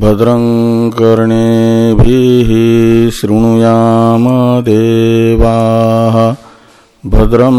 भद्रं कर्णेभिः शृणुयाम देवाः भद्रं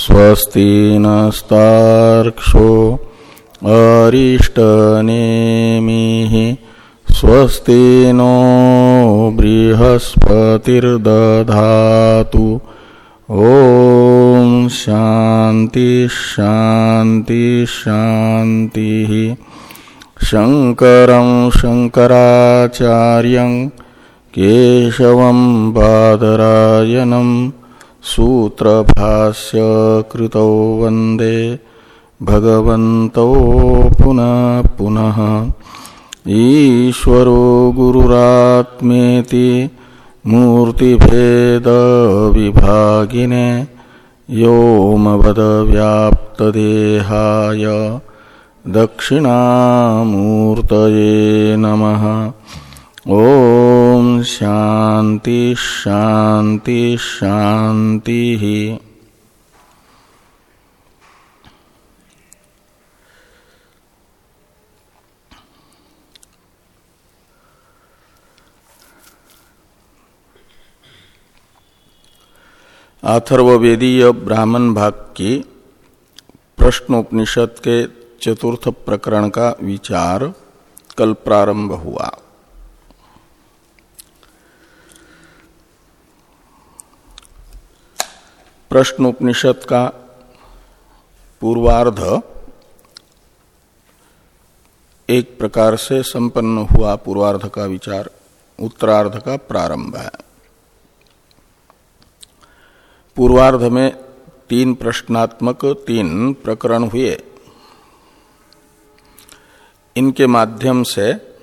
स्वस्ति नस्तार्क्षो अरिष्टनेमिः स्वस्ति नो बृहस्पतिर्दधातु। ओम शांति शांति शांति शंकर शंकराचार्य केशव बादरायनम सूत्र भाष्य कृतौ वंदे भगवन्तौ पुनः पुनः। ईश्वरो गुरुरात्मेति मूर्तिभेद विभागिने व्याप्तदेहाय दक्षिणामूर्तये नमः। ॐ शांति शान्ति शान्तिः अथर्वेदीय ब्राह्मण भाग की प्रश्नोपनिषद के चतुर्थ प्रकरण का विचार कल प्रारंभ हुआ। प्रश्नोपनिषद का पूर्वार्ध एक प्रकार से संपन्न हुआ पूर्वार्ध का विचार, उत्तरार्ध का प्रारंभ है। पूर्वार्ध में तीन प्रश्नात्मक तीन प्रकरण हुए। इनके माध्यम से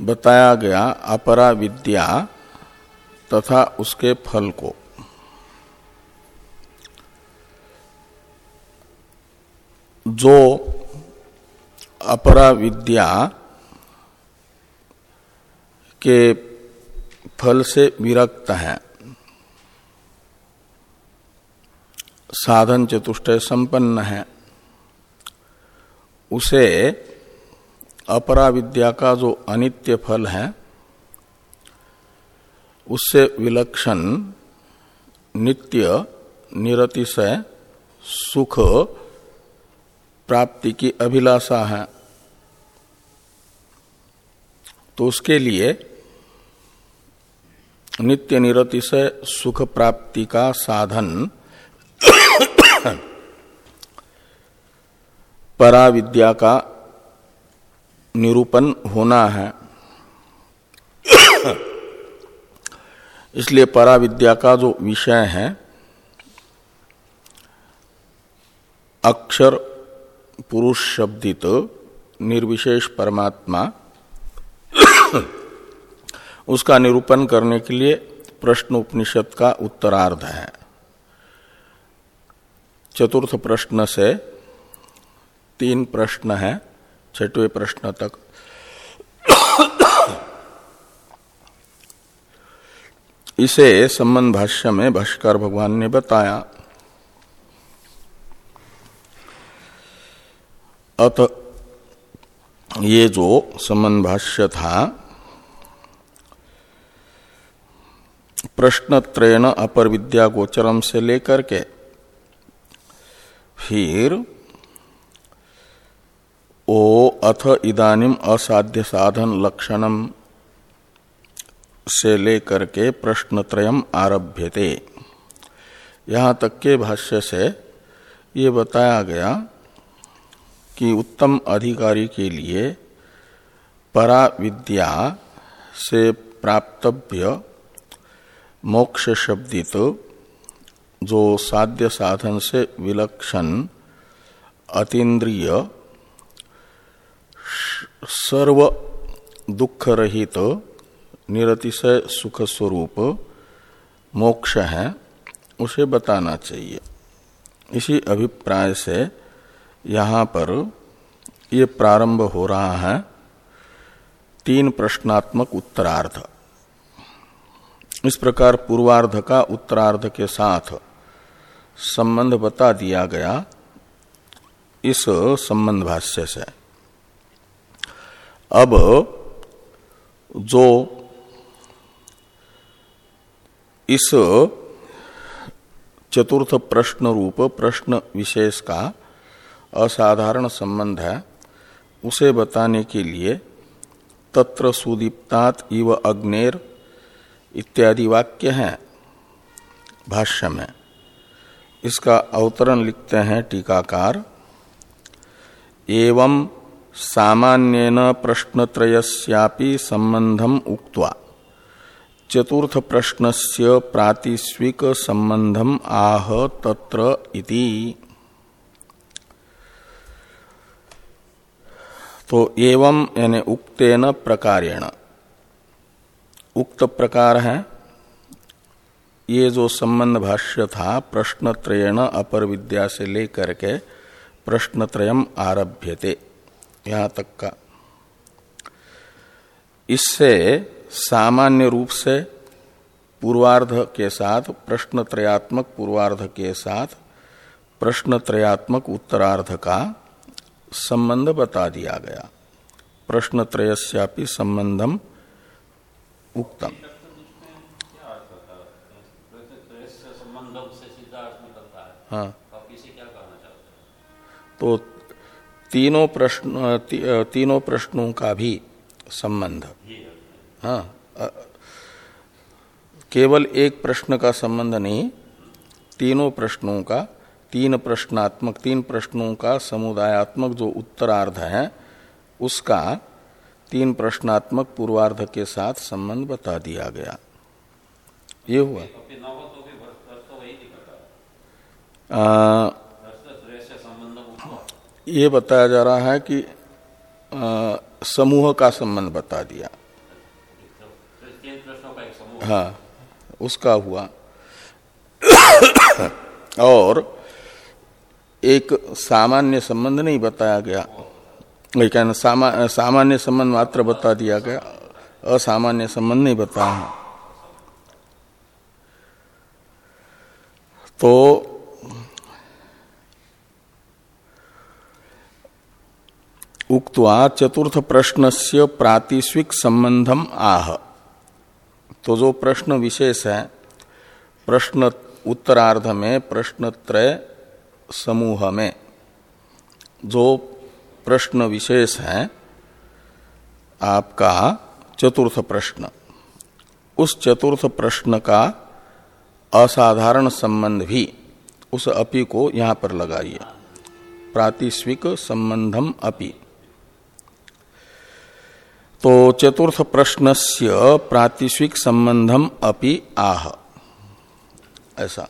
बताया गया अपरा विद्या तथा उसके फल को। जो अपरा विद्या के फल से विरक्त है, साधन चतुष्टय संपन्न है, उसे अपरा विद्या का जो अनित्य फल है, उससे विलक्षण नित्य, निरतिशय, सुख प्राप्ति की अभिलाषा है। तो उसके लिए नित्य निरतिशय सुख प्राप्ति का साधन परा विद्या का निरूपण होना है। इसलिए परा विद्या का जो विषय है, अक्षर पुरुष शब्दित निर्विशेष परमात्मा उसका निरूपण करने के लिए प्रश्न उपनिषद का उत्तरार्ध है। चतुर्थ प्रश्न से तीन प्रश्न है, छठवें प्रश्न तक। इसे संबंध भाष्य में भाष्कर भगवान ने बताया। अत ये जो संबंध भाष्य था प्रश्नत्रयन अपर विद्या गोचरम से लेकर के फिर ओ अथ इदानिम असाध्य साधन लक्षणम से लेकर के प्रश्न त्रयम आरभ्यते। यहाँ तक के भाष्य से ये बताया गया कि उत्तम अधिकारी के लिए परा विद्या से प्राप्तव्य मोक्ष शब्दित जो साध्य साधन से विलक्षण अतीन्द्रिय सर्व दुख रहित निरतिशय सुख स्वरूप मोक्ष है, उसे बताना चाहिए। इसी अभिप्राय से यहाँ पर ये प्रारंभ हो रहा है तीन प्रश्नात्मक उत्तरार्ध। इस प्रकार पूर्वार्ध का उत्तरार्ध के साथ संबंध बता दिया गया इस संबंध भाष्य से। अब जो इस चतुर्थ प्रश्न रूप प्रश्न विशेष का असाधारण संबंध है। उसे बताने के लिए तत्र सुदीप्तात इव अग्नेर इत्यादि वाक्य हैं भाष्य में। इसका अवतरण लिखते हैं टीकाकार। एवं सामान्यन प्रश्नत्रयस्यापि संबंधम उक्त्वा। चतुर्थ प्रश्नस्य प्रातिस्विक संबंधम आह तत्र इति। तो एवं यानी उक्तेन प्रकारेण। उक्त प्रकार है, ये जो संबंध भाष्य था, प्रश्नत्रयण अपर विद्या से लेकर के प्रश्नत्रयम आरभ्यते, यहाँ तक का। इससे सामान्य रूप से पूर्वार्ध के साथ प्रश्न त्रयात्मक पूर्वार्ध के साथ प्रश्न त्रयात्मक उत्तरार्ध का संबंध बता दिया गया। प्रश्न त्रयस्यापि संबंधम उक्तम। हाँ। तो तीनों प्रश्न ती, तीनों प्रश्नों का भी संबंध। हाँ केवल एक प्रश्न का संबंध नहीं तीनों प्रश्नों का तीन प्रश्नात्मक तीन प्रश्नों का समुदायात्मक जो उत्तरार्ध है उसका तीन प्रश्नात्मक पूर्वार्ध के साथ संबंध बता दिया गया। ये हुआ। आ, ये बताया जा रहा है कि आ, समूह का संबंध बता दिया। हाँ उसका हुआ। और एक सामान्य संबंध नहीं बताया गया। लेकिन सामा, सामान्य संबंध मात्र बता दिया गया। असामान्य संबंध नहीं बताया तो उक्त्वा चतुर्थ प्रश्नस्य प्रातिस्विक संबंधम आह। तो जो प्रश्न विशेष है प्रश्न उत्तरार्ध में प्रश्न त्रय समूह में जो प्रश्न विशेष है, आपका चतुर्थ प्रश्न। उस चतुर्थ प्रश्न का असाधारण संबंध भी उस अपि को यहाँ पर लगाइए। प्रातिस्विक संबंधम अपि। तो चतुर्थ प्रश्नस्य प्रातिशिक संबंधम अपि आह। ऐसा।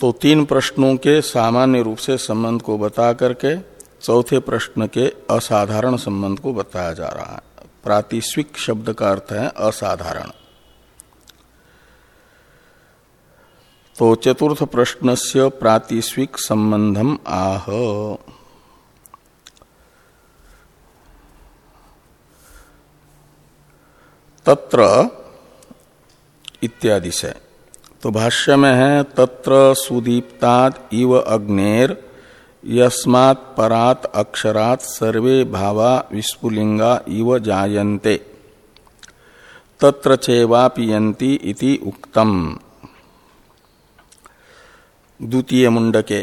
तो तीन प्रश्नों के सामान्य रूप से संबंध को बता करके चौथे प्रश्न के असाधारण संबंध को बताया जा रहा है। प्रातिशिक शब्द का अर्थ है असाधारण। तो चतुर्थ प्रश्न से प्रातिशिक संबंधम आह। तत्र इत्यादि से। तो भाष्य में है तत्र सुदीप्ताद इव अग्नेर, यस्मात् परात अक्षरात सर्वे भावा विस्फुलिंगा इव जायन्ते। तत्र चेवापियंती इति उक्तम। द्वितीय मुंडके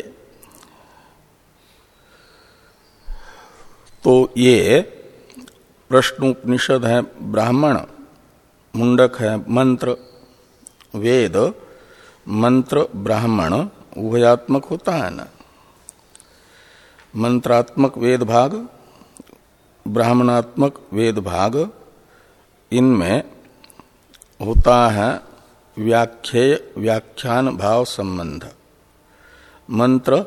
तो ये प्रश्नोपनिषद है ब्राह्मण मुंडक है मंत्र, वेद मंत्र ब्राह्मण उभयात्मक होता है ना? मंत्रात्मक वेद भाग ब्राह्मणात्मक वेद भाग इनमें होता है व्याख्येय व्याख्यान भाव संबंध। मंत्र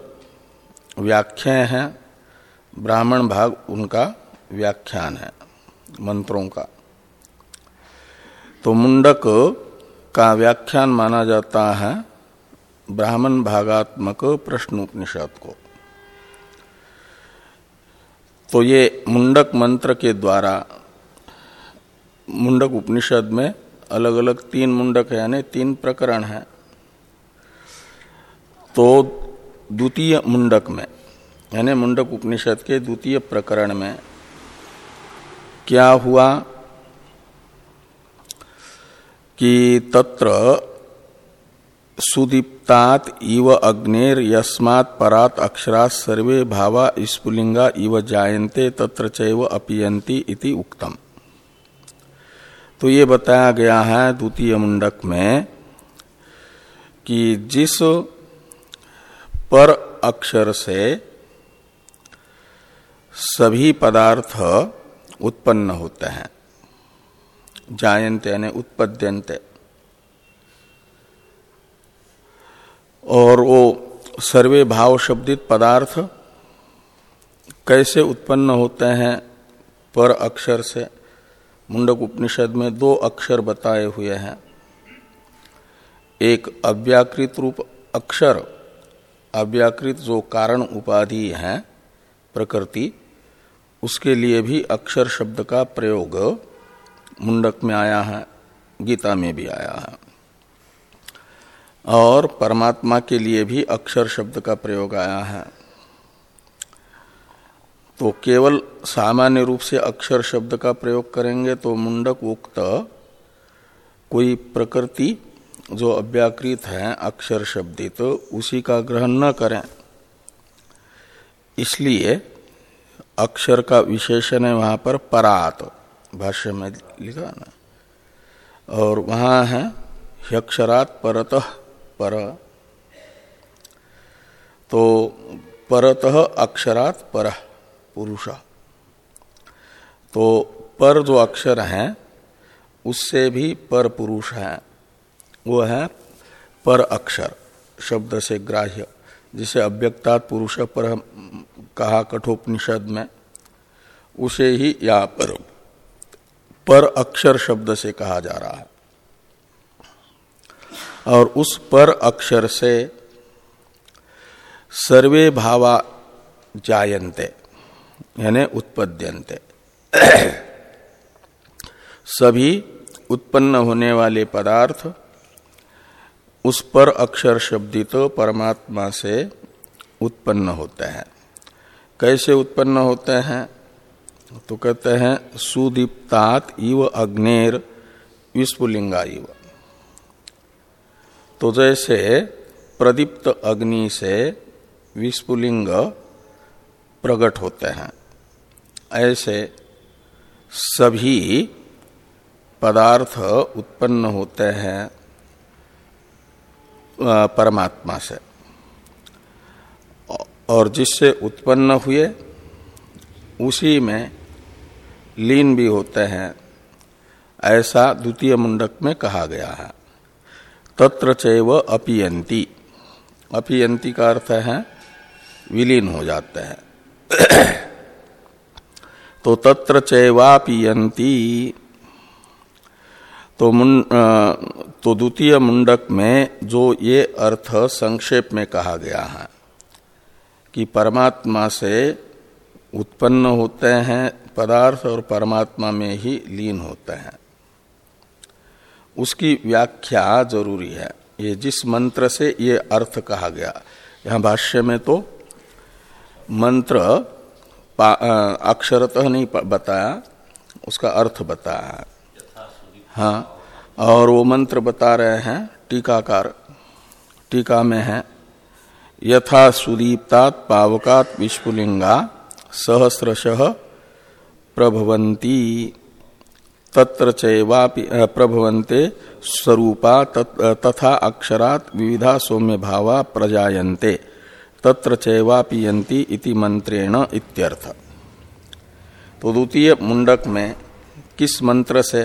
व्याख्या है, ब्राह्मण भाग उनका व्याख्यान है, मंत्रों का। तो मुंडक का व्याख्यान माना जाता है ब्राह्मण भागात्मक प्रश्न उपनिषद को। तो ये मुंडक मंत्र के द्वारा मुंडक उपनिषद में अलग अलग तीन मुंडक है, यानी तीन प्रकरण है। तो द्वितीय मुंडक में, यानी मुंडक उपनिषद के द्वितीय प्रकरण में क्या हुआ? कि तत्र सुदीप्तात इव अग्नेर यस्मात् परात अक्षरात सर्वे भावा स्फुलिंगा इव जायन्ते तत्र चैव अपियंती इति उक्तम। तो ये बताया गया है द्वितीय मुंडक में कि जिस पर अक्षर से सभी पदार्थ उत्पन्न होते हैं जायंते यानी उत्पद्यंते और वो सर्वे भाव शब्दित पदार्थ कैसे उत्पन्न होते हैं पर अक्षर से? मुंडक उपनिषद में दो अक्षर बताए हुए हैं। एक अव्याकृत रूप अक्षर, अव्याकृत जो कारण उपाधि है, प्रकृति, उसके लिए भी अक्षर शब्द का प्रयोग मुंडक में आया है, गीता में भी आया है। और परमात्मा के लिए भी अक्षर शब्द का प्रयोग आया है। तो केवल सामान्य रूप से अक्षर शब्द का प्रयोग करेंगे तो मुंडक उक्त कोई प्रकृति जो अव्याकृत है, अक्षर शब्दित तो उसी का ग्रहण न करें। इसलिए अक्षर का विशेषण है वहाँ पर परात। भाष्य में लिखा ना। और वहाँ है, ह्यक्षरात परत पर। तो परत अक्षरात पर, पुरुष। तो पर जो अक्षर है, उससे भी पर पुरुष है। वो है पर अक्षर, शब्द से ग्राह्य, जिसे अव्यक्तात् पुरुष पर कहा कठोपनिषद में, उसे ही या पर पर अक्षर शब्द से कहा जा रहा है। और उस पर अक्षर से सर्वे भावा जायन्ते, यानी उत्पद्यन्ते। सभी उत्पन्न होने वाले पदार्थ उस पर अक्षर शब्दित परमात्मा से उत्पन्न होते हैं। कैसे उत्पन्न होते हैं? तो कहते हैं, सुदीप्तात इव अग्नेर विस्फुलिंगा इव तो जैसे प्रदीप्त अग्नि से विस्फुलिंग प्रकट होते हैं, ऐसे सभी पदार्थ उत्पन्न होते हैं परमात्मा से। और जिससे उत्पन्न हुए, उसी में लीन भी होते हैं, ऐसा द्वितीय मुंडक में कहा गया है। तत्र चैव अपियंती। अपियंती का अर्थ है, विलीन हो जाते हैं। तो तत्र चैवापियंती। तो मुन तो द्वितीय मुंडक में जो ये अर्थ संक्षेप में कहा गया है, कि परमात्मा से उत्पन्न होते हैं पदार्थ और परमात्मा में ही लीन होते हैं। उसकी व्याख्या ज़रूरी है। ये जिस मंत्र से ये अर्थ कहा गया, यहाँ भाष्य में तो मंत्र अक्षरतः नहीं बताया, उसका अर्थ बताया। हाँ और वो मंत्र बता रहे हैं, टीकाकार, टीका में है, यथा सुदीप्तात पावकात विस्फुलिंगा सहस्रश प्रभवंती तत्र प्रभवन्ते स्वरूपा तथा अक्षरात विविधा सौम्य भावा प्रजायन्ते, तत्र चैवापियंती इति मंत्रेण इत्यर्थ। तो द्वितीय मुंडक में किस मंत्र से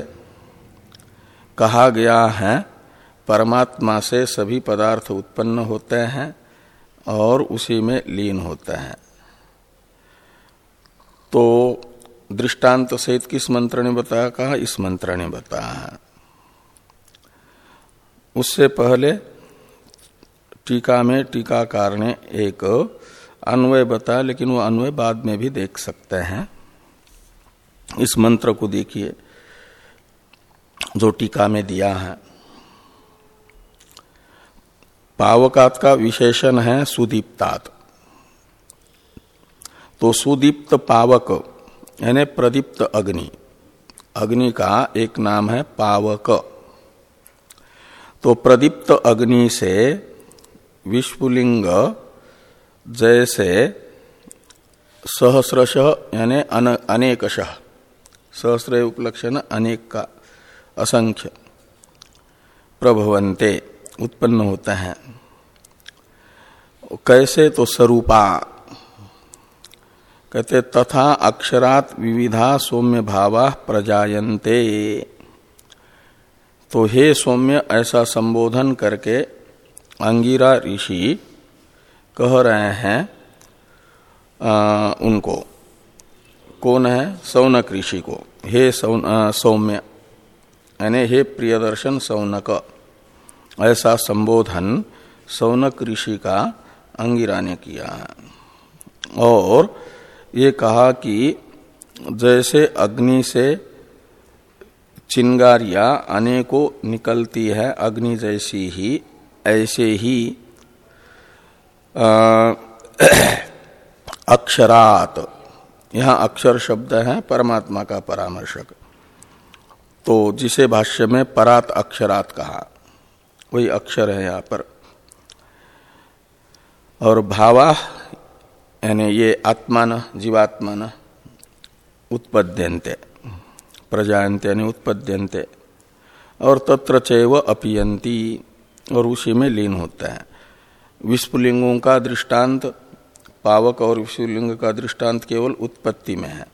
कहा गया है, परमात्मा से सभी पदार्थ उत्पन्न होते हैं और उसी में लीन होते हैं। तो दृष्टांत सहित किस मंत्र ने बताया? कहा, इस मंत्र ने बताया। उससे पहले टीका में टीकाकार ने एक अन्वय बताया, लेकिन वो अन्वय बाद में भी देख सकते हैं। इस मंत्र को देखिए, जो टीका में दिया है। पावकात का विशेषण है सुदीप्तात। तो सुदीप्त पावक यानी प्रदीप्त अग्नि। अग्नि का एक नाम है पावक। तो प्रदीप्त अग्नि से विश्वलिंग जैसे सहस्रश यानी अनेकश। सहस्र उपलक्षण अनेक का असंख्य प्रभवंते उत्पन्न होते हैं। कैसे तो स्वरूपा कहते तथा अक्षरात विविधा सौम्य भावा प्रजायन्ते। तो हे सौम्य ऐसा संबोधन करके अंगिरा ऋषि कह रहे हैं आ, उनको कौन है? सौनक ऋषि को। हे सौम्य यानी हे प्रियदर्शन सौनक ऐसा संबोधन सौनक ऋषि का अंगिरा ने किया। है और ये कहा कि जैसे अग्नि से चिंगारिया अनेकों निकलती है, अग्नि जैसी ही, ऐसे ही अक्षरात। यहाँ अक्षर शब्द है, परमात्मा का परामर्शक। तो जिसे भाष्य में परात अक्षरात कहा, वही अक्षर है यहाँ पर। और भावा यानी ये आत्मान, जीवात्मान उत्पद्यंते प्रजायंते यानी उत्पद्यंते और तत्र चैव अपियंती और उसी में लीन होता है। विस्फुलिंगों का दृष्टांत, पावक और विश्वलिंग का दृष्टांत केवल उत्पत्ति में है।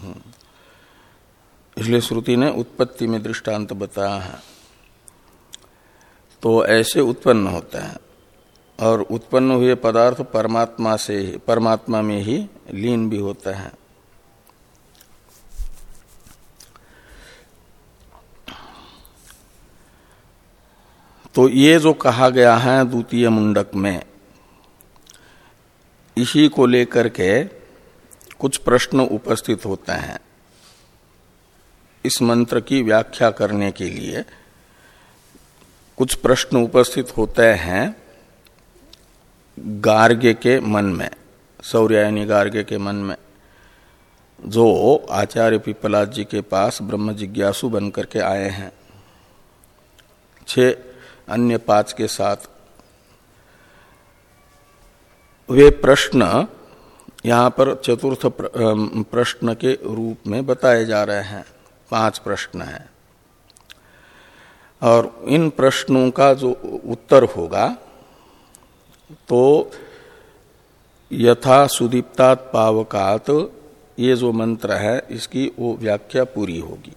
हम्म। इसलिए श्रुति ने उत्पत्ति में दृष्टांत बताया है। तो ऐसे उत्पन्न होता है। और उत्पन्न हुए पदार्थ परमात्मा से ही, परमात्मा में ही लीन भी होता है। तो ये जो कहा गया है द्वितीय मुंडक में, इसी को लेकर के कुछ प्रश्न उपस्थित होते हैं। इस मंत्र की व्याख्या करने के लिए कुछ प्रश्न उपस्थित होते हैं। गार्ग्य के मन में, सौर्यायनी गार्ग्य के मन में, जो आचार्य पिपलाद जी के पास ब्रह्म जिज्ञासु बन करके आए हैं। छह अन्य पाँच के साथ वे प्रश्न यहाँ पर चतुर्थ प्रश्न के रूप में बताए जा रहे हैं। पाँच प्रश्न हैं। और इन प्रश्नों का जो उत्तर होगा तो यथा सुदीप्तात पावकात, ये जो मंत्र है, इसकी वो व्याख्या पूरी होगी।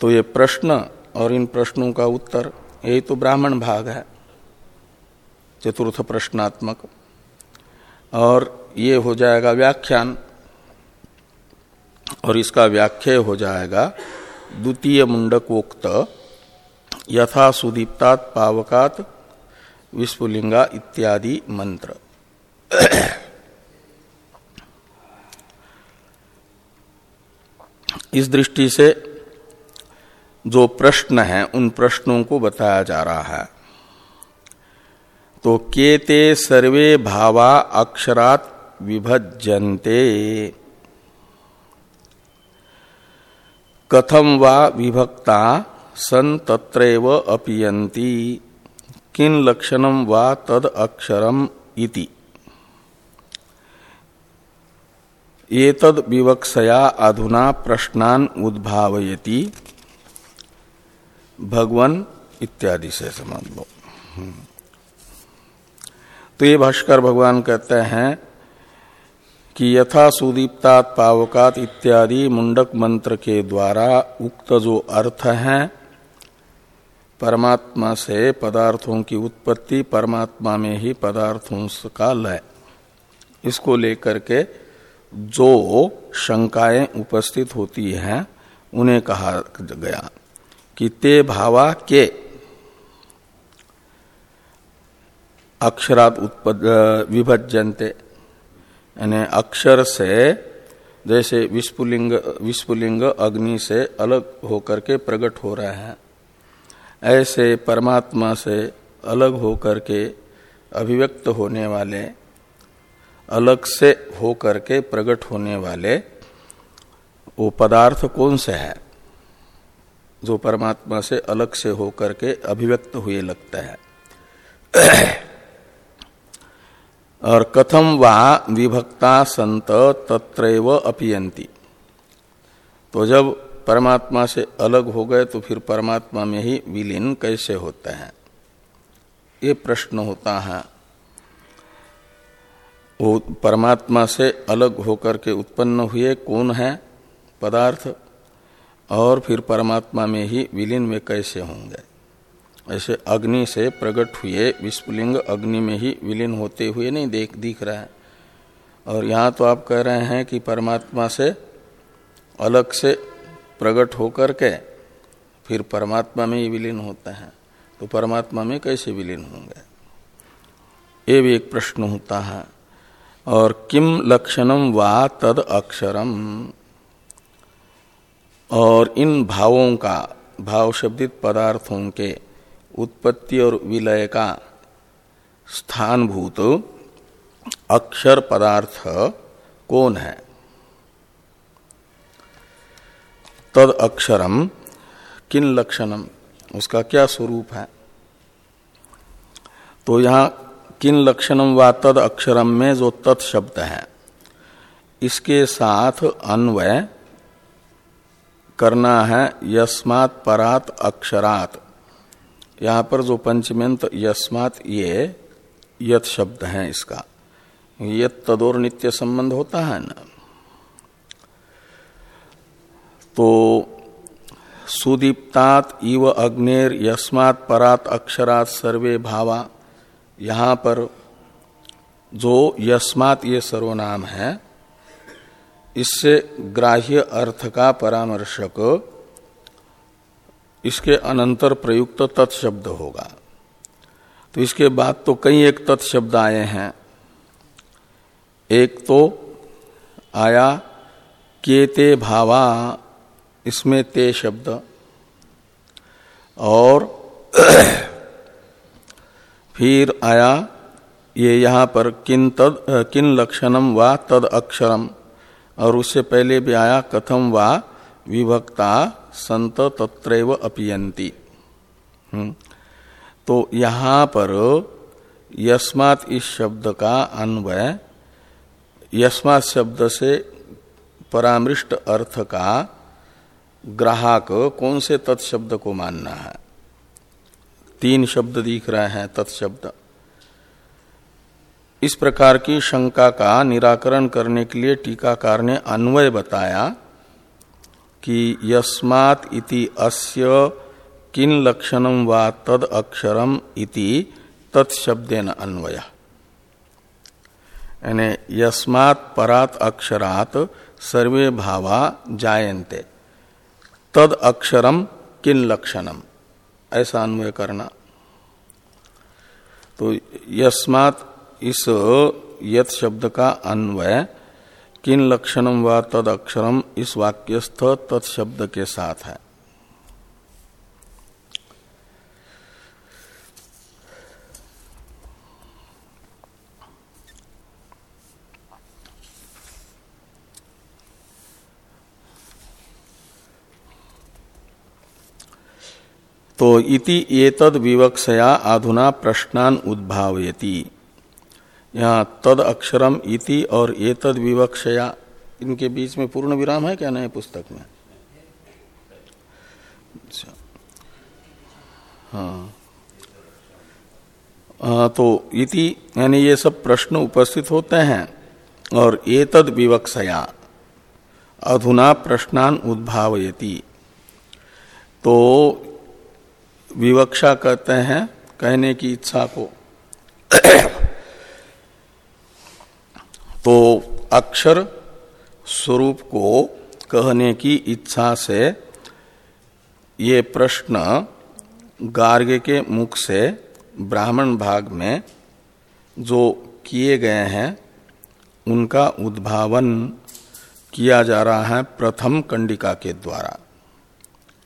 तो ये प्रश्न और इन प्रश्नों का उत्तर, यही तो ब्राह्मण भाग है, चतुर्थ प्रश्नात्मक। और ये हो जाएगा व्याख्यान, और इसका व्याख्या हो जाएगा द्वितीय मुंडकोक्त यथा सुदीप्तात पावकात विस्फुलिंगा इत्यादि मंत्र इस दृष्टि से जो प्रश्न है, उन प्रश्नों को बताया जा रहा है। तो केते सर्वे भावा अक्षरात विभज्यन्ते। कथम वा विभक्ता सन तत्रैव अपियन्ति। किन लक्षणम वा तद अक्षरम इति। एतद विवक्षया अधुना प्रश्नान उद्भावयति। भगवन इत्यादि से समझ लो तो ये भाष्कर भगवान कहते हैं कि यथा सुदीप्तात पावकात इत्यादि मुंडक मंत्र के द्वारा उक्त जो अर्थ है परमात्मा से पदार्थों की उत्पत्ति परमात्मा में ही पदार्थों का लय इसको लेकर के जो शंकाएँ उपस्थित होती हैं, उन्हें कहा गया कि ते भावा के अक्षरात विभजनते यानी अक्षर से जैसे विस्फुलिंग विस्फुलिंग अग्नि से अलग होकर के प्रकट हो रहे हैं। ऐसे परमात्मा से अलग होकर के अभिव्यक्त होने वाले, अलग से होकर के प्रकट होने वाले, वो पदार्थ कौन से है? जो परमात्मा से अलग से होकर के अभिव्यक्त हुए लगता है। और कथम वा विभक्ता संत तत्रैव अपियंती। तो जब परमात्मा से अलग हो गए तो फिर परमात्मा में ही विलीन कैसे होते हैं? ये प्रश्न होता है। वो परमात्मा से अलग होकर के उत्पन्न हुए कौन है? पदार्थ। और फिर परमात्मा में ही विलीन में कैसे होंगे? ऐसे अग्नि से प्रकट हुए विस्फुलिंग अग्नि में ही विलीन होते हुए नहीं देख, दिख रहा है। और यहाँ तो आप कह रहे हैं कि परमात्मा से अलग से प्रकट होकर के फिर परमात्मा में ही विलीन होते हैं तो परमात्मा में कैसे विलीन होंगे? ये भी एक प्रश्न होता है। और किम लक्षणम वा तद अक्षरम? और इन भावों का, भाव शब्दित पदार्थों के उत्पत्ति और विलय का स्थानभूत अक्षर पदार्थ कौन है? तद अक्षरम किन लक्षणम? उसका क्या स्वरूप है? तो यहाँ किन लक्षणम व तद अक्षरम में जो तत् शब्द है, इसके साथ अन्वय करना है यस्मात् परात अक्षरात। यहाँ पर जो पंचमेंत यस्मात ये यत शब्द है इसका यत तदोर नित्य संबंध होता है ना? तो सुदीप्तात इव अग्नेर यस्मात् परात अक्षरात सर्वे भावा। यहाँ पर जो यस्मात ये सर्वनाम है, इससे ग्राह्य अर्थ का परामर्शक इसके अनंतर प्रयुक्त तत्शब्द होगा। तो इसके बाद तो कई एक तत्शब्द आए हैं। एक तो आया, केते भावा इसमें ते शब्द और फिर आया, ये यहाँ पर किन तद किन लक्षणम व तद अक्षरम और उससे पहले भी आया, कथम वा विभक्ता संत तत्रैव अपियंती हम्म। तो यहाँ पर यस्मात इस शब्द का अन्वय, यस्मात शब्द से परामृष्ट अर्थ का ग्राहक कौन से तत्शब्द को मानना है? तीन शब्द दिख रहे हैं, तत्शब्द। इस प्रकार की शंका का निराकरण करने के लिए टीकाकार ने अन्वय बताया कि यस्मात् इति अस्य किन लक्षणम वा तद अक्षरम इति तत्शब्देन अन्वय। यानी यस्मात् परात अक्षरात सर्वे भावा जायन्ते। तद अक्षरम किन लक्षणम। ऐसा अन्वय करना। तो यस्मात इस यत शब्द का अन्वय किन लक्षणम व तद अक्षरम इस वाक्यस्थ तत्शब्द के साथ है। तो इति एतद विवक्षया आधुना प्रश्नान उद्भावयती। यहाँ तद अक्षरम इति और ये तद विवक्षया, इनके बीच में पूर्ण विराम है क्या नए पुस्तक में? अच्छा। हाँ। तो इति, यानी ये सब प्रश्न उपस्थित होते हैं और ये तद विवक्षया अधुना प्रश्नान उद्भावयति। तो विवक्षा कहते हैं कहने की इच्छा को। तो अक्षर स्वरूप को कहने की इच्छा से ये प्रश्न गार्ग के मुख से ब्राह्मण भाग में जो किए गए हैं, उनका उद्भावन किया जा रहा है प्रथम कंडिका के द्वारा।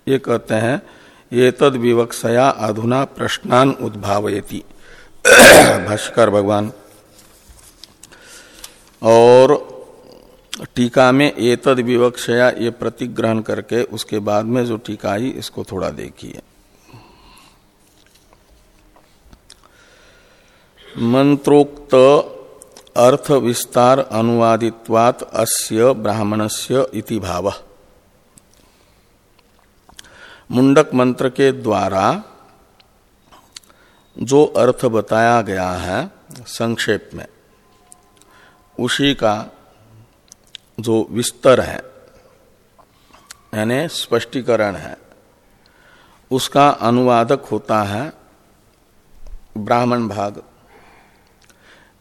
ये कहते हैं ये तद विवक्षया अधुना प्रश्नान उद्भावयति। भाष्कर भगवान, और टीका में एतद विवक्षया ये प्रतिग्रहण करके उसके बाद में जो टीका आई, इसको थोड़ा देखिए। मंत्रोक्त अर्थ विस्तार अनुवादित्वात अस्य ब्राह्मणस्य इति भाव। मुंडक मंत्र के द्वारा जो अर्थ बताया गया है संक्षेप में, उसी का जो विस्तर है, यानी स्पष्टीकरण है, उसका अनुवादक होता है ब्राह्मण भाग,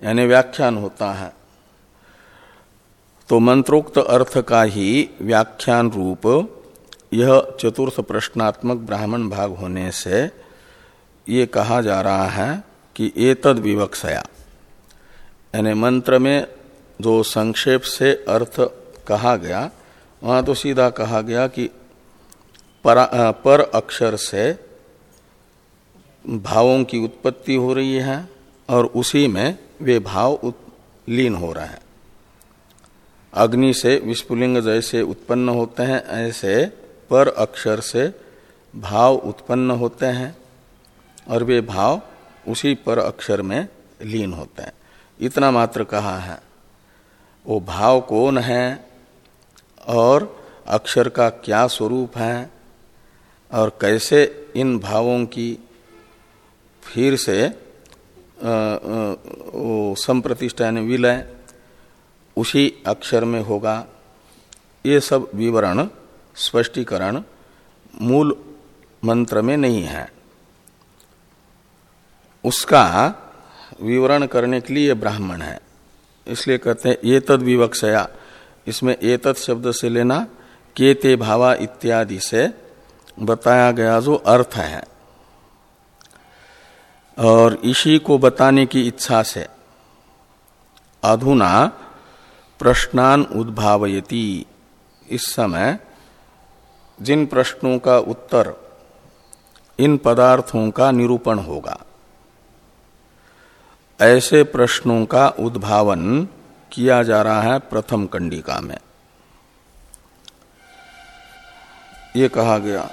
यानी व्याख्यान होता है। तो मंत्रोक्त अर्थ का ही व्याख्यान रूप यह चतुर्थ प्रश्नात्मक ब्राह्मण भाग होने से ये कहा जा रहा है कि एतद विवक्षया। यानी मंत्र में जो संक्षेप से अर्थ कहा गया वहाँ तो सीधा कहा गया कि पर, पर अक्षर से भावों की उत्पत्ति हो रही है और उसी में वे भाव लीन हो रहे हैं। अग्नि से विस्फुलिंग जैसे उत्पन्न होते हैं ऐसे पर अक्षर से भाव उत्पन्न होते हैं और वे भाव उसी पर अक्षर में लीन होते हैं। इतना मात्र कहा है। वो भाव कौन है और अक्षर का क्या स्वरूप है और कैसे इन भावों की फिर से संप्रतिष्ठा विलय उसी अक्षर में होगा। ये सब विवरण स्पष्टीकरण मूल मंत्र में नहीं है। उसका विवरण करने के लिए ब्राह्मण है। इसलिए कहते हैं, ये तद विवक्षया। इसमें एतद शब्द से लेना के ते भावा इत्यादि से बताया गया जो अर्थ है। और इसी को बताने की इच्छा से अधुना प्रश्नान उद्भावयति। इस समय जिन प्रश्नों का उत्तर, इन पदार्थों का निरूपण होगा। ऐसे प्रश्नों का उद्भावन किया जा रहा है प्रथम कंडिका में। ये कहा गया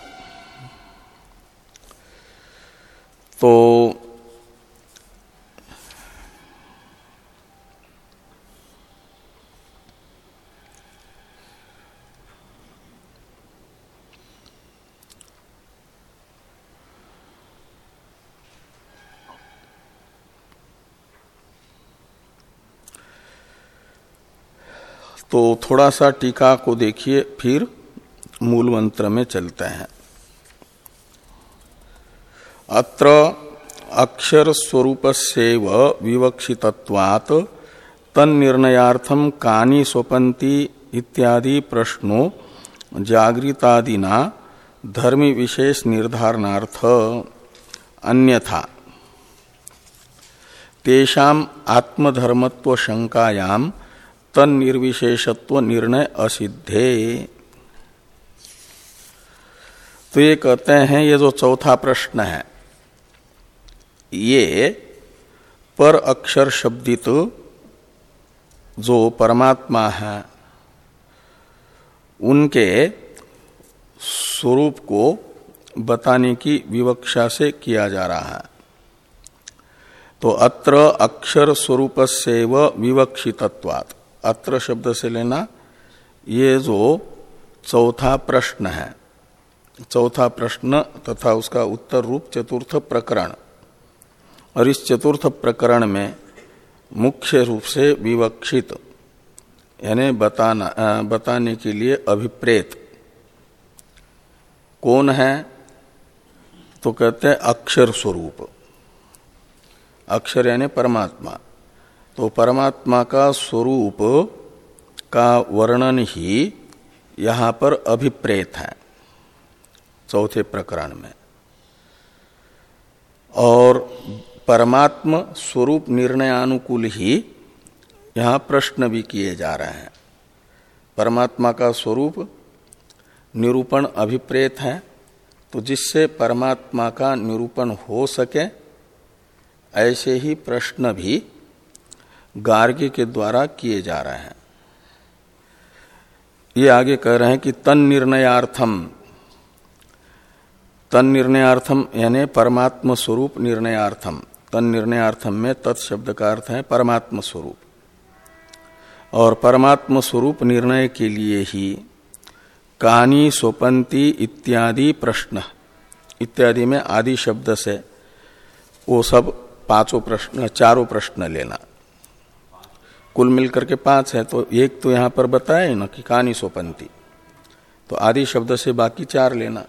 तो तो थोड़ा सा टीका को देखिए, फिर मूल मंत्र में चलते हैं। अत्र अक्षर स्वरूप से विवक्षितत्वात् तन्निर्णयार्थम कानी स्वपंती इत्यादि प्रश्नों जागृतादिना धर्मी विशेष निर्धारणार्थ अन्यथा, तेषाम आत्मधर्मत्व शंकायाम तन निर्विशेषत्व निर्णय असिद्धे। तो ये कहते हैं, ये जो चौथा प्रश्न है, ये पर अक्षर शब्दित जो परमात्मा है, उनके स्वरूप को बताने की विवक्षा से किया जा रहा है। तो अत्र अक्षर स्वरूप से विवक्षितत्वात्। अत्र शब्द से लेना, ये जो चौथा प्रश्न है, चौथा प्रश्न तथा उसका उत्तर रूप चतुर्थ प्रकरण। और इस चतुर्थ प्रकरण में मुख्य रूप से विवक्षित, यानी बताना बताने के लिए अभिप्रेत। कौन है? तो कहते हैं अक्षर स्वरूप। अक्षर यानी परमात्मा। तो परमात्मा का स्वरूप का वर्णन ही यहाँ पर अभिप्रेत है, चौथे प्रकरण में। और परमात्म स्वरूप निर्णयानुकूल ही यहाँ प्रश्न भी किए जा रहे हैं। परमात्मा का स्वरूप निरूपण अभिप्रेत है तो जिससे परमात्मा का निरूपण हो सके, ऐसे ही प्रश्न भी गार्गी के द्वारा किए जा रहे हैं। ये आगे कह रहे हैं कि तन निर्णयार्थम। तन निर्णयार्थम यानी परमात्म स्वरूप निर्णयार्थम। तन निर्णयार्थम में तत्शब्द का अर्थ है परमात्म स्वरूप। और परमात्म स्वरूप निर्णय के लिए ही कहानी, सोपंती इत्यादि प्रश्न, इत्यादि में आदि शब्द से वो सब पाँचों प्रश्न, चारों प्रश्न लेना। कुल मिलकर के पाँच है तो एक तो यहाँ पर बताए ना कि कहानी सोपंती। तो आदि शब्द से बाकी चार लेना।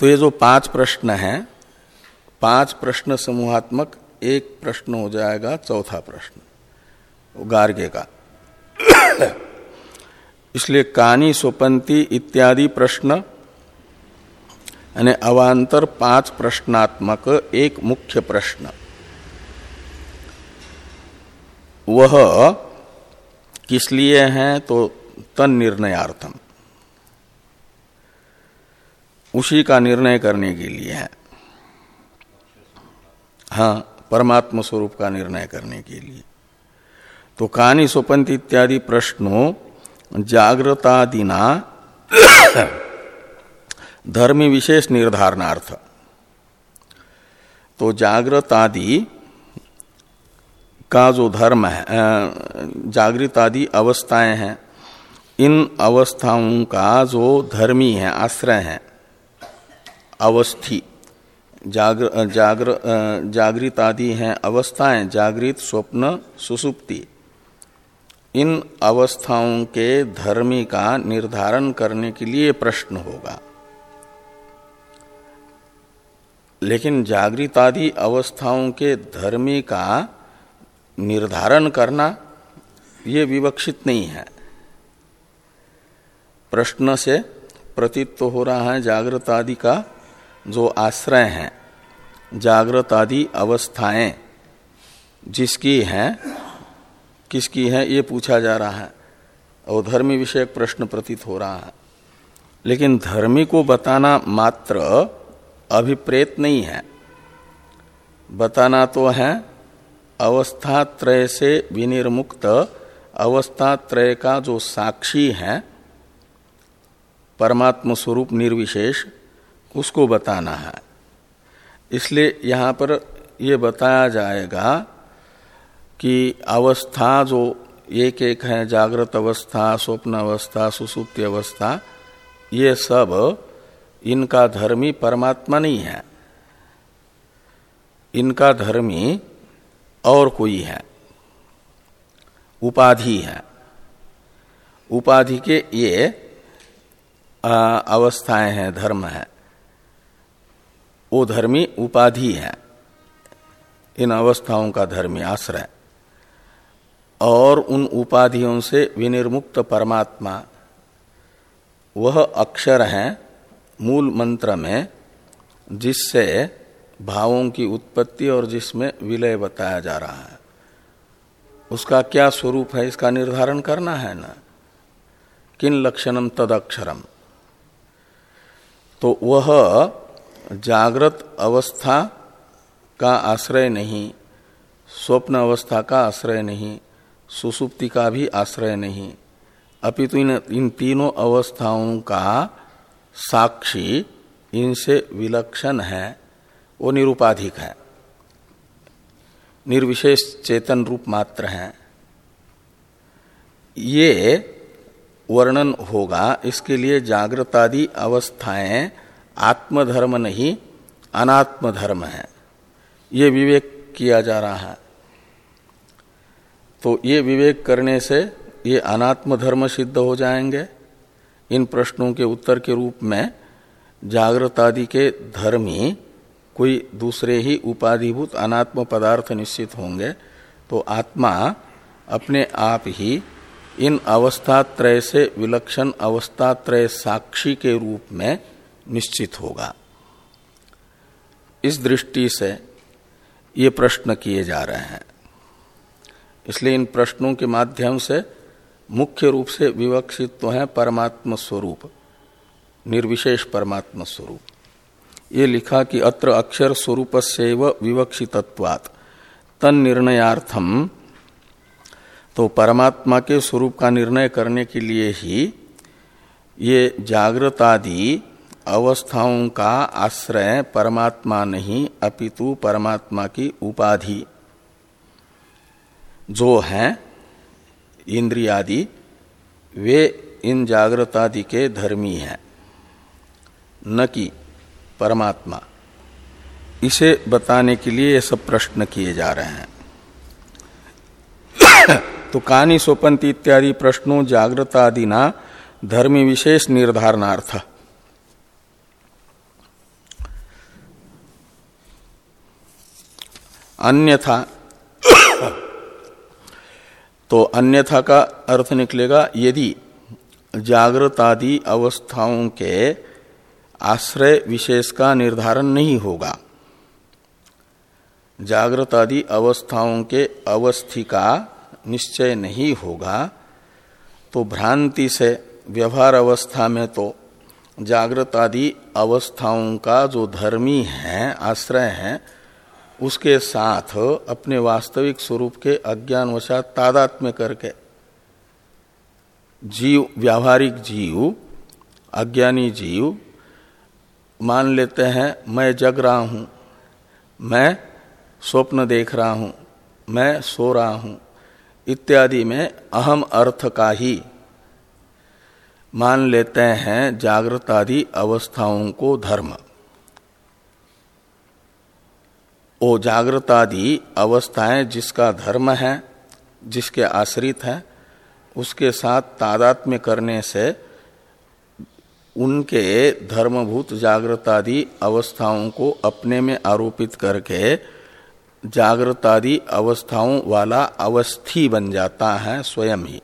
तो ये जो पाँच प्रश्न है, पाँच प्रश्न समूहात्मक, एक प्रश्न हो जाएगा चौथा प्रश्न गार्गे का। इसलिए कानी सोपंती इत्यादि प्रश्न, यानी अवान्तर पाँच प्रश्नात्मक, एक मुख्य प्रश्न। वह किस लिए है तो तन निर्णयार्थम उसी का निर्णय करने के लिए है। हाँ परमात्म स्वरूप का निर्णय करने के लिए। तो कहानी स्वपंत इत्यादि प्रश्नों जागृतादिना धर्मी विशेष निर्धारणार्थ। तो जागृत आदि का जो धर्म है जागृत आदि अवस्थाएँ हैं। इन अवस्थाओं का जो धर्मी है, आश्रय है, अवस्थी जागर जागर जागृत आदि हैं, अवस्थाएँ, जागृत, स्वप्न, सुसुप्ति। इन अवस्थाओं के धर्मी का निर्धारण करने के लिए प्रश्न होगा। लेकिन जागृत आदि अवस्थाओं के धर्मी का निर्धारण करना ये विवक्षित नहीं है। प्रश्न से प्रतीत तो हो रहा है जागृत आदि का जो आश्रय है जागृत आदि अवस्थाएँ जिसकी हैं, किसकी है, ये पूछा जा रहा है और धर्मी विषयक प्रश्न प्रतीत हो रहा है। लेकिन धर्मी को बताना मात्र अभिप्रेत नहीं है। बताना तो है अवस्था त्रय से विनिर्मुक्त अवस्था त्रय का जो साक्षी है परमात्म स्वरूप निर्विशेष, उसको बताना है। इसलिए यहाँ पर ये बताया जाएगा कि अवस्था जो एक एक है, जागृत अवस्था, स्वप्न अवस्था, सुसुप्ति अवस्था, ये सब इनका धर्मी परमात्मा नहीं है। इनका धर्मी और कोई है। उपाधि है। उपाधि के ये अवस्थाएँ हैं, धर्म है। वो धर्मी उपाधि है। इन अवस्थाओं का धर्मी आश्रय। और उन उपाधियों से विनिर्मुक्त परमात्मा, वह अक्षर है, मूल मंत्र में, जिससे भावों की उत्पत्ति और जिसमें विलय बताया जा रहा है। उसका क्या स्वरूप है इसका निर्धारण करना है ना? किन लक्षणम तद अक्षरम तो वह जागृत अवस्था का आश्रय नहीं स्वप्न अवस्था का आश्रय नहीं सुसुप्ति का भी आश्रय नहीं। अपितु इन, इन तीनों अवस्थाओं का साक्षी इनसे विलक्षण है। वो निरुपाधिक है। निर्विशेष चेतन रूप मात्र है। ये वर्णन होगा, इसके लिए जागृतादि अवस्थाएँ आत्मधर्म नहीं अनात्म धर्म है। ये विवेक किया जा रहा है। तो ये विवेक करने से ये अनात्म धर्म सिद्ध हो जाएँगे। इन प्रश्नों के उत्तर के रूप में जागृत आदि के धर्मी कोई दूसरे ही उपाधिभूत अनात्म पदार्थ निश्चित होंगे तो आत्मा अपने आप ही इन अवस्थात्रय से विलक्षण अवस्थात्रय साक्षी के रूप में निश्चित होगा। इस दृष्टि से ये प्रश्न किए जा रहे हैं। इसलिए इन प्रश्नों के माध्यम से मुख्य रूप से विवक्षित तो है परमात्म स्वरूप निर्विशेष परमात्म स्वरूप ये लिखा कि अत्र अक्षर स्वरूप से विवक्षितत्वात्। तन निर्णयार्थम तो परमात्मा के स्वरूप का निर्णय करने के लिए ही ये जागृत आदि अवस्थाओं का आश्रय परमात्मा नहीं, अपितु परमात्मा की उपाधि जो है, इंद्रियादि, वे इन जागृत आदि के धर्मी हैं। न कि परमात्मा। इसे बताने के लिए ये सब प्रश्न किए जा रहे हैं। तो कानी सोपंती इत्यादि प्रश्नों जागृत आदि ना धर्म विशेष निर्धारणार्थ। अन्यथा तो अन्यथा का अर्थ निकलेगा, यदि जागृत आदि अवस्थाओं के आश्रय विशेष का निर्धारण नहीं होगा। जागृत आदि अवस्थाओं के अवस्थी का निश्चय नहीं होगा। तो भ्रांति से व्यवहार अवस्था में तो जागृत आदि अवस्थाओं का जो धर्मी है, आश्रय है, उसके साथ अपने वास्तविक स्वरूप के अज्ञान वशात तादात्म्य करके जीव, व्यावहारिक जीव, अज्ञानी जीव मान लेते हैं, मैं जग रहा हूँ, मैं स्वप्न देख रहा हूँ, मैं सो रहा हूँ, इत्यादि में अहम अर्थ का ही मान लेते हैं जागृत आदि अवस्थाओं को धर्म। ओ जागृत आदि अवस्थाएँ जिसका धर्म है, जिसके आश्रित है, उसके साथ तादात्म्य करने से उनके धर्मभूत जागृतादि अवस्थाओं को अपने में आरोपित करके जागृतादि अवस्थाओं वाला अवस्थी बन जाता है स्वयं ही।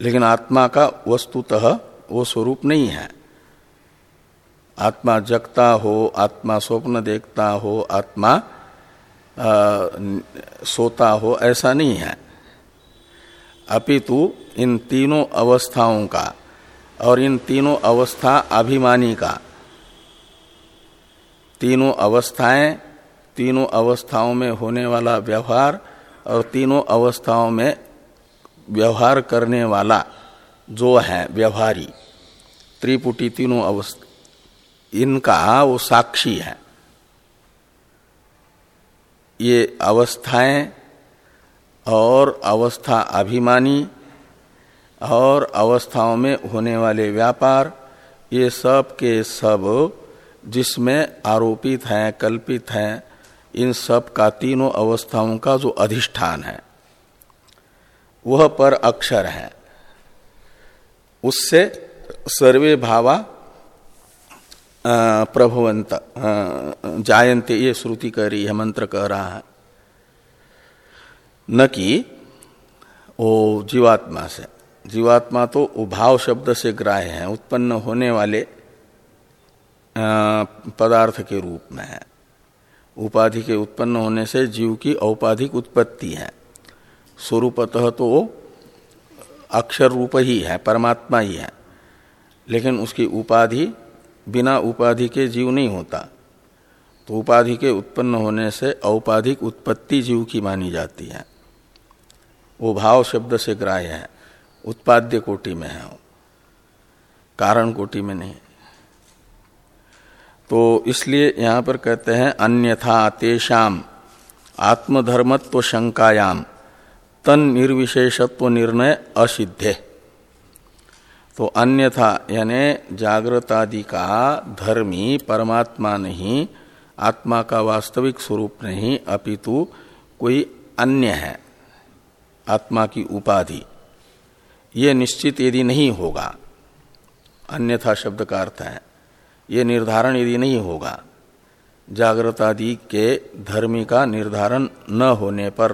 लेकिन आत्मा का वस्तुतः वो स्वरूप नहीं है। आत्मा जगता हो आत्मा स्वप्न देखता हो आत्मा आ, सोता हो ऐसा नहीं है। अपितु इन तीनों अवस्थाओं का और इन तीनों अवस्था अभिमानी का। तीनों अवस्थाएँ, तीनों अवस्थाओं में होने वाला व्यवहार और तीनों अवस्थाओं में व्यवहार करने वाला जो है व्यवहारी, त्रिपुटी तीनों अवस्था, इनका वो साक्षी है। ये अवस्थाएँ और अवस्था अभिमानी और अवस्थाओं में होने वाले व्यापार, ये सब के सब जिसमें आरोपित हैं, कल्पित हैं, इन सब का तीनों अवस्थाओं का जो अधिष्ठान है, वह पर अक्षर है। उससे सर्वे भावा प्रभुवंत जायंते ये श्रुति कह रही है, मंत्र कह रहा है। न कि वो जीवात्मा से। जीवात्मा तो उभाव शब्द से ग्राह्य है, उत्पन्न होने वाले पदार्थ के रूप में है। उपाधि के उत्पन्न होने से जीव की औपाधिक उत्पत्ति है। स्वरूपतः तो वो अक्षर रूप ही है, परमात्मा ही है। लेकिन उसकी उपाधि बिना उपाधि के जीव नहीं होता। तो उपाधि के उत्पन्न होने से औपाधिक उत्पत्ति जीव की मानी जाती है। वो भाव शब्द से ग्राह्य है। उत्पाद्य कोटि में है कारण कोटि में नहीं। तो इसलिए यहाँ पर कहते हैं, अन्यथा तेषाम, आत्मधर्मत्व शंकायाम, तन निर्विशेषत्व निर्णय असिद्धे। तो अन्यथा, यानी जागृत आदि का धर्मी परमात्मा नहीं, आत्मा का वास्तविक स्वरूप नहीं, अपितु कोई अन्य है। आत्मा की उपाधि। ये निश्चित यदि नहीं होगा, अन्यथा शब्द का अर्थ है, ये निर्धारण यदि नहीं होगा, जागृत आदि के धर्मी का निर्धारण न होने पर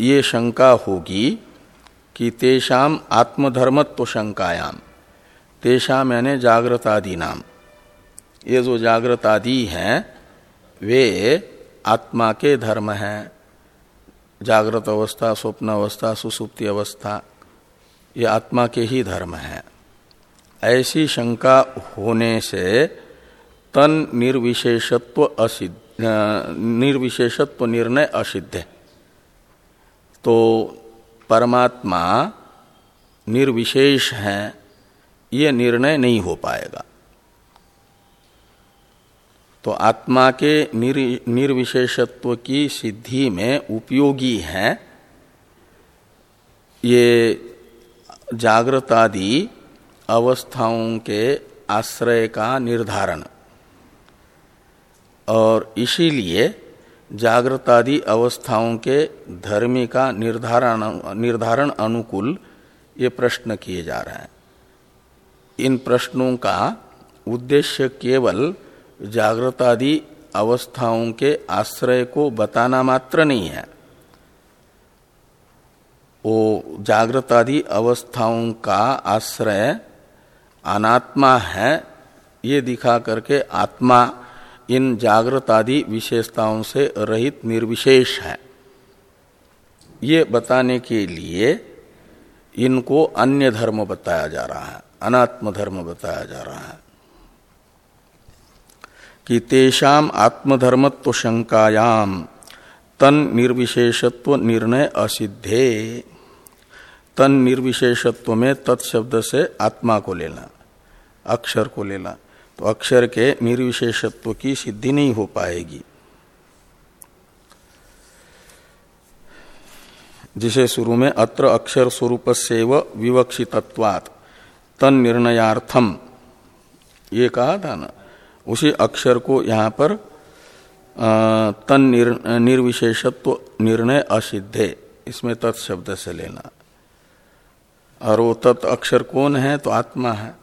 ये शंका होगी कि तेषाम आत्मधर्मत्व शंकायाम तेषाम यानी जागृत आदि नाम ये जो जागृत आदि हैं, वे आत्मा के धर्म हैं। जागृत अवस्था, स्वप्न अवस्था, सुसुप्ति अवस्था, ये आत्मा के ही धर्म है। ऐसी शंका होने से तन निर्विशेषत्व असिद्ध निर्विशेषत्व निर्णय असिद्ध तो परमात्मा निर्विशेष है, ये निर्णय नहीं हो पाएगा। तो आत्मा के निर, निर्विशेषत्व की सिद्धि में उपयोगी है। ये जागृत आदि अवस्थाओं के आश्रय का निर्धारण। और इसीलिए जागृत आदि अवस्थाओं के धर्मी का निर्धारण निर्धारण अनुकूल ये प्रश्न किए जा रहे हैं। इन प्रश्नों का उद्देश्य केवल जागृत आदि अवस्थाओं के आश्रय को बताना मात्र नहीं है। वो जागृत आदि अवस्थाओं का आश्रय अनात्मा है, ये दिखा करके आत्मा इन जागृत आदि विशेषताओं से रहित निर्विशेष है। ये बताने के लिए इनको अन्य धर्म बताया जा रहा है, अनात्म धर्म बताया जा रहा है। कि तेषाम आत्मधर्मत्व शंकायाम तन निर्विशेषत्व निर्णय असिद्धे। तन निर्विशेषत्व में तत्शब्द से आत्मा को लेना अक्षर को लेना तो अक्षर के निर्विशेषत्व की सिद्धि नहीं हो पाएगी। जिसे शुरू में अत्र अक्षर स्वरूप से विवक्षितत्वात्, तन निर्णयार्थम, ये कहा था ना? उसी अक्षर को यहाँ पर तन निर, निर्विशेषत्व निर्णय असिद्धे। इसमें तत्शब्द से लेना। और वो तत् अक्षर कौन है? तो आत्मा है।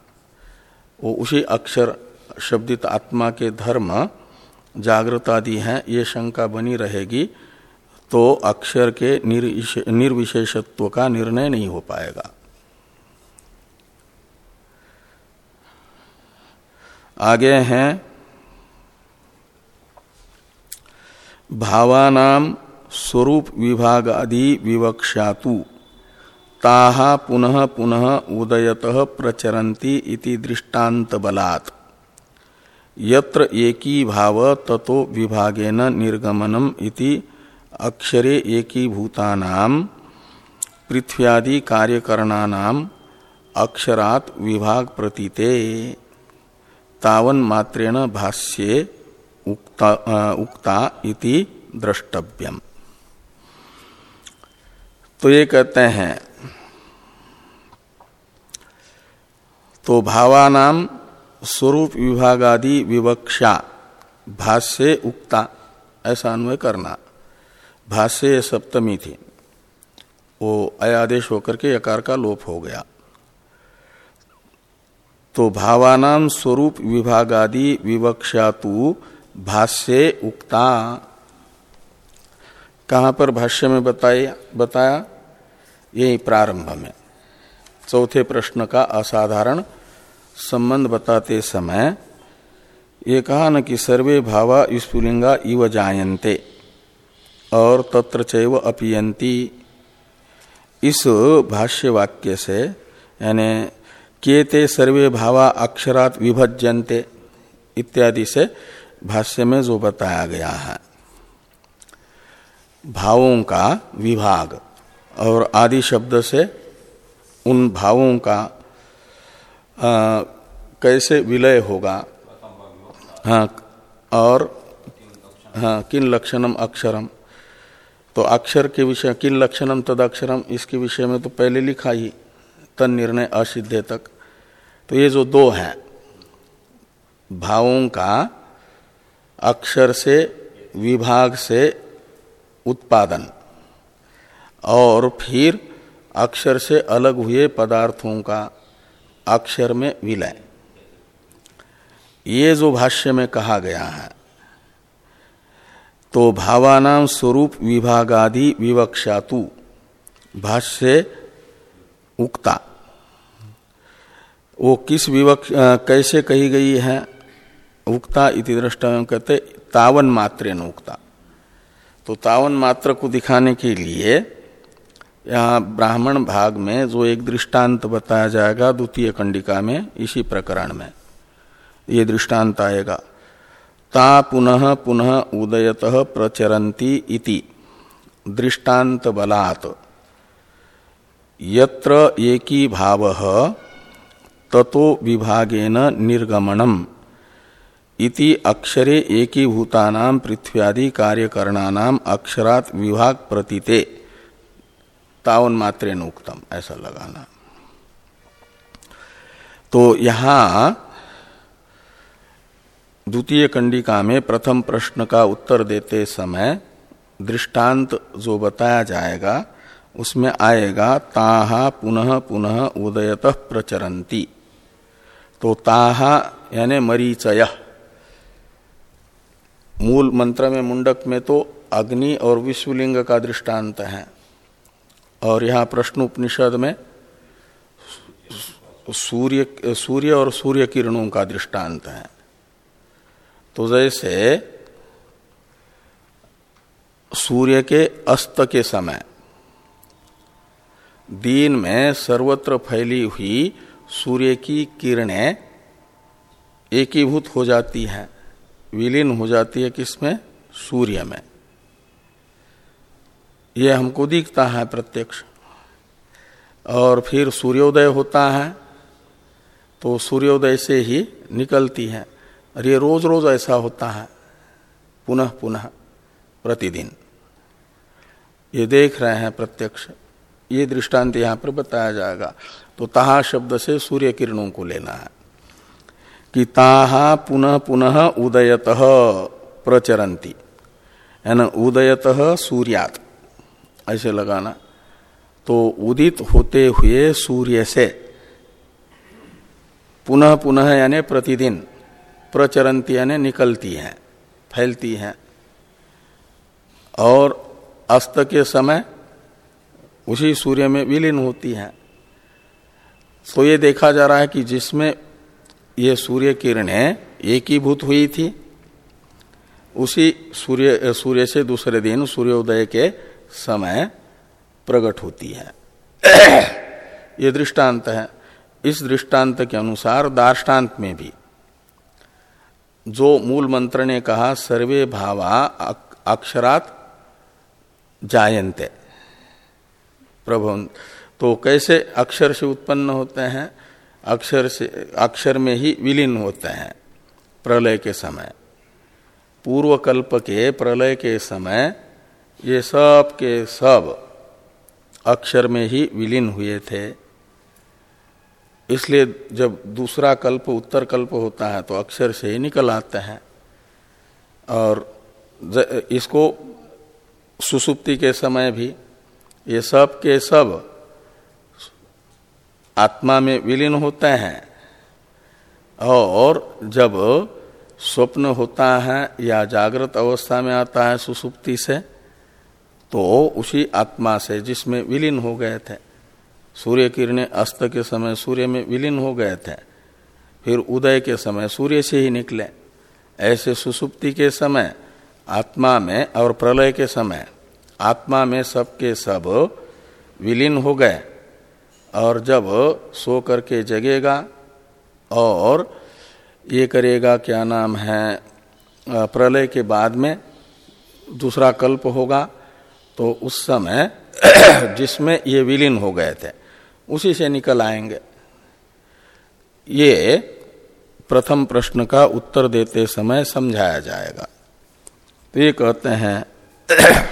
वो उसी अक्षर शब्दित आत्मा के धर्म जागृत आदि हैं ये शंका बनी रहेगी तो अक्षर के निर्विशेषत्व का निर्णय नहीं हो पाएगा। आगे हैं। भावानाम स्वरूप विभाग आदि विवक्षातु। ताहा पुनः पुनः उदयत प्रचरन्ति इति दृष्टांत बलात् यत्र एकी भाव ततो विभागेन निर्गमनम इति अक्षरे एकी भूतानाम पृथ्व्यादि कार्यकरणानाम अक्षरात विभाग प्रतीते तावन मात्रेण भाष्ये उक्ता, उक्ता इति द्रष्टव्यम। तो ये कहते हैं तो भावानाम स्वरूप विभागादि विवक्षा भाष्य उक्ता ऐसा अन्वय करना। भाष्य सप्तमी थी। वो अयादेश होकर के यकार का लोप हो गया। तो भावानाम स्वरूप विभागादि विवक्षातु भाष्य उक्ता। कहाँ पर भाष्य में बताया बताया? यही प्रारंभ में। चौथे प्रश्न का असाधारण संबंध बताते समय ये कहा न कि सर्वे भावा स्फुलिंगा इव जायन्ते और तत्र चैव अपियंती इस भाष्य वाक्य से, यानी केते सर्वे भावा अक्षरात विभजनते इत्यादि से भाष्य में जो बताया गया है। भावों का विभाग और आदि शब्द से उन भावों का आ, कैसे विलय होगा। हाँ और हाँ किन लक्षणम अक्षरम। तो अक्षर के विषय किन लक्षणम तद अक्षरम इसके विषय में तो पहले लिखा ही तन निर्णय असिद्धे तक। तो ये जो दो हैं, भावों का अक्षर से, विभाग से उत्पादन और फिर अक्षर से अलग हुए पदार्थों का अक्षर में विलय। ये जो भाष्य में कहा गया है तो भावानाम स्वरूप विभागादि विवक्षातु भाष्य उक्ता। वो किस विवक्ष कैसे कही गई है? उक्ता इति दृष्टा कहते, तावन मात्र उक्ता। तो तावन मात्र को दिखाने के लिए, यहाँ ब्राह्मण भाग में जो एक दृष्टांत बताया जाएगा द्वितीय कंडिका में, इसी प्रकरण में, ये दृष्टांत आएगा। ता पुनः पुनः उदयत प्रचरती इति, दृष्टांत बलात्। यत्र एकी भाव ततो विभागेन निर्गमनम इति अक्षरे एकीभूतानाम पृथ्व्यादि कार्यकरणानाम अक्षरात विभाग प्रतीते। तावन मात्रेन उक्तम, ऐसा लगाना। तो यहाँ द्वितीय कंडिका में प्रथम प्रश्न का उत्तर देते समय दृष्टांत जो बताया जाएगा, उसमें आएगा, ताहा पुनः पुनः उदयत प्रचरंती तो ताहा यानी मरीचय। मूल मंत्र में मुंडक में तो अग्नि और विश्वलिंग का दृष्टांत है। और यहाँ प्रश्न उपनिषद में सूर्य सूर्य और सूर्य किरणों का दृष्टांत है। तो जैसे सूर्य के अस्त के समय दिन में सर्वत्र फैली हुई सूर्य की किरणें एकीभूत हो जाती हैं, विलीन हो जाती है किसमें? सूर्य में। यह हमको दिखता है प्रत्यक्ष। और फिर सूर्योदय होता है तो सूर्योदय से ही निकलती है। और ये रोज रोज ऐसा होता है, पुनः पुनः, प्रतिदिन। ये देख रहे हैं प्रत्यक्ष। ये दृष्टांत यहाँ पर बताया जाएगा। तो ताहा शब्द से सूर्य किरणों को लेना है। कि ताहा पुनः पुनः उदयत प्रचरंती। है ना? उदयत सूर्यात। ऐसे लगाना। तो उदित होते हुए सूर्य से पुनः पुनः यानी प्रतिदिन प्रचरंती यानी निकलती हैं, फैलती हैं। और अस्त के समय उसी सूर्य में विलीन होती है। तो ये देखा जा रहा है कि जिसमें ये सूर्य किरणें एकीभूत हुई थी। उसी सूर्य सूर्य से दूसरे दिन सूर्योदय के समय प्रकट होती है। ये दृष्टांत है। इस दृष्टांत के अनुसार दार्टान्त में भी जो मूल मंत्र ने कहा, सर्वे भावा अक्षरात जायन्ते। प्रभु तो कैसे अक्षर से उत्पन्न होते हैं? अक्षर से, अक्षर में ही विलीन होते हैं प्रलय के समय। पूर्व कल्प के प्रलय के समय ये सब के सब अक्षर में ही विलीन हुए थे। इसलिए जब दूसरा कल्प, उत्तर कल्प होता है तो अक्षर से ही निकल आते हैं। और इसको सुसुप्ति के समय भी ये सब के सब आत्मा में विलीन होते हैं। और जब स्वप्न होता है या जागृत अवस्था में आता है सुसुप्ति से तो उसी आत्मा से जिसमें विलीन हो गए थे, सूर्य किरणें अस्त के समय सूर्य में विलीन हो गए थे, फिर उदय के समय सूर्य से ही निकले। ऐसे सुसुप्ति के समय, आत्मा में और प्रलय के समय, आत्मा में सबके सब विलीन हो गए। और जब सो करके जगेगा और ये करेगा क्या नाम है प्रलय के बाद में दूसरा कल्प होगा तो उस समय जिसमें ये विलीन हो गए थे उसी से निकल आएँगे। ये प्रथम प्रश्न का उत्तर देते समय समझाया जाएगा। तो ये कहते हैं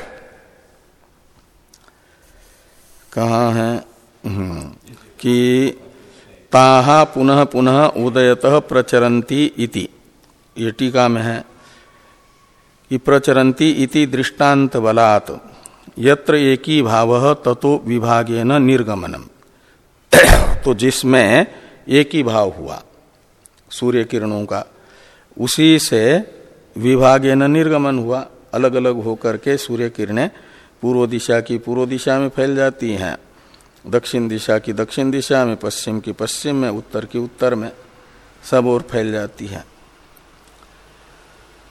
कहा है? हम्म, कि ताहा पुनः पुनः उदयत प्रचरंती इति। ये टीका में है कि प्रचरंती इति दृष्टांत बलात् यत्र एकी भाव ततो विभागे न निर्गमनम। तो जिसमें एक ही भाव हुआ सूर्य किरणों का, उसी से विभागे न निर्गमन हुआ। अलग अलग होकर के सूर्य किरणें पूर्व दिशा की पूर्व दिशा में फैल जाती हैं। दक्षिण दिशा की दक्षिण दिशा में, पश्चिम की पश्चिम में, उत्तर की उत्तर में, सब और फैल जाती है।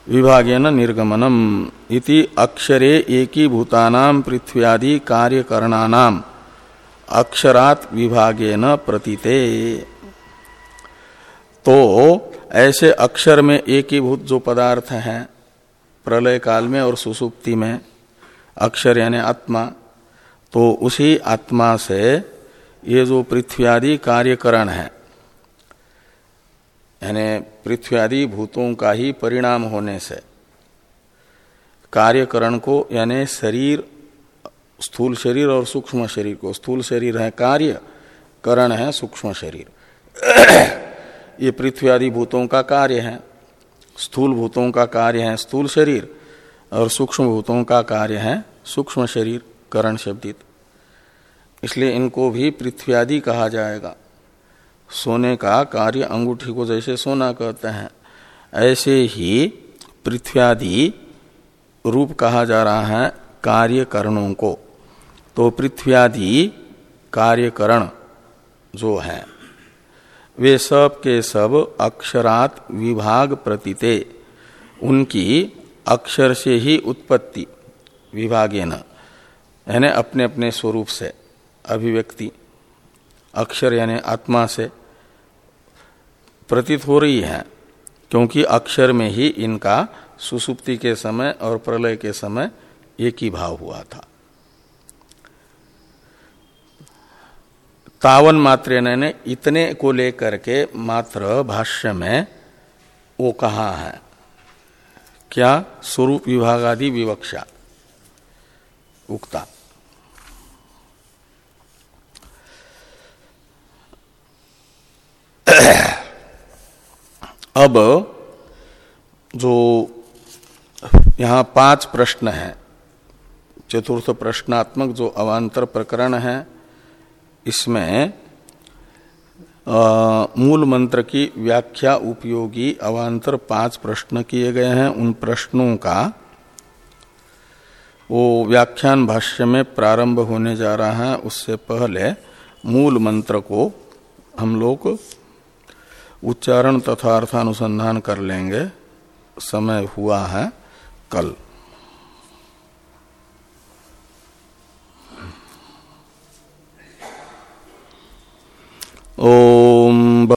विभागेन निर्गमनम इति अक्षरे एकीभूतानाम पृथ्व्यादि कार्यकरणानाम अक्षरात विभागेन प्रतीते। तो ऐसे अक्षर में एकीभूत जो पदार्थ हैं प्रलय काल में और सुसुप्ति में, अक्षर यानी आत्मा तो उसी आत्मा से ये जो पृथ्वी आदि कार्यकरण है, यानी पृथ्वी आदि भूतों का ही परिणाम होने से, कार्यकरण को, यानी शरीर, स्थूल शरीर और सूक्ष्म शरीर को, स्थूल शरीर है कार्य करण है सूक्ष्म शरीर। ये पृथ्वी आदि भूतों का कार्य है, स्थूल भूतों का कार्य है स्थूल शरीर और सूक्ष्म भूतों का कार्य है सूक्ष्म शरीर। करण शब्दित। इसलिए इनको भी पृथ्वी आदि कहा जाएगा। सोने का कार्य अंगूठी को जैसे सोना कहते हैं, ऐसे ही पृथ्व्यादि रूप कहा जा रहा है कार्यकरणों को। तो पृथ्व्यादि कार्यकरण जो है, वे सब के सब अक्षरात विभाग प्रतीते, उनकी अक्षर से ही उत्पत्ति विभागे न यानी अपने अपने स्वरूप से, अभिव्यक्ति, अक्षर यानी आत्मा से प्रतीत हो रही है, क्योंकि अक्षर में ही इनका सुसुप्ति के समय और प्रलय के समय एक ही भाव हुआ था। तावन मात्र ने इतने को लेकर के मात्र भाष्य में वो कहा है, क्या स्वरूप विभाग आदि विवक्षा उक्ता अब जो यहाँ पाँच प्रश्न है चतुर्थ प्रश्नात्मक जो अवान्तर प्रकरण है इसमें आ, मूल मंत्र की व्याख्या उपयोगी अवान्तर पाँच प्रश्न किए गए हैं। उन प्रश्नों का वो व्याख्यान भाष्य में प्रारंभ होने जा रहा है, उससे पहले मूल मंत्र को हम लोग उच्चारण तथा अर्थानुसंधान कर लेंगे। समय हुआ है कल। ओम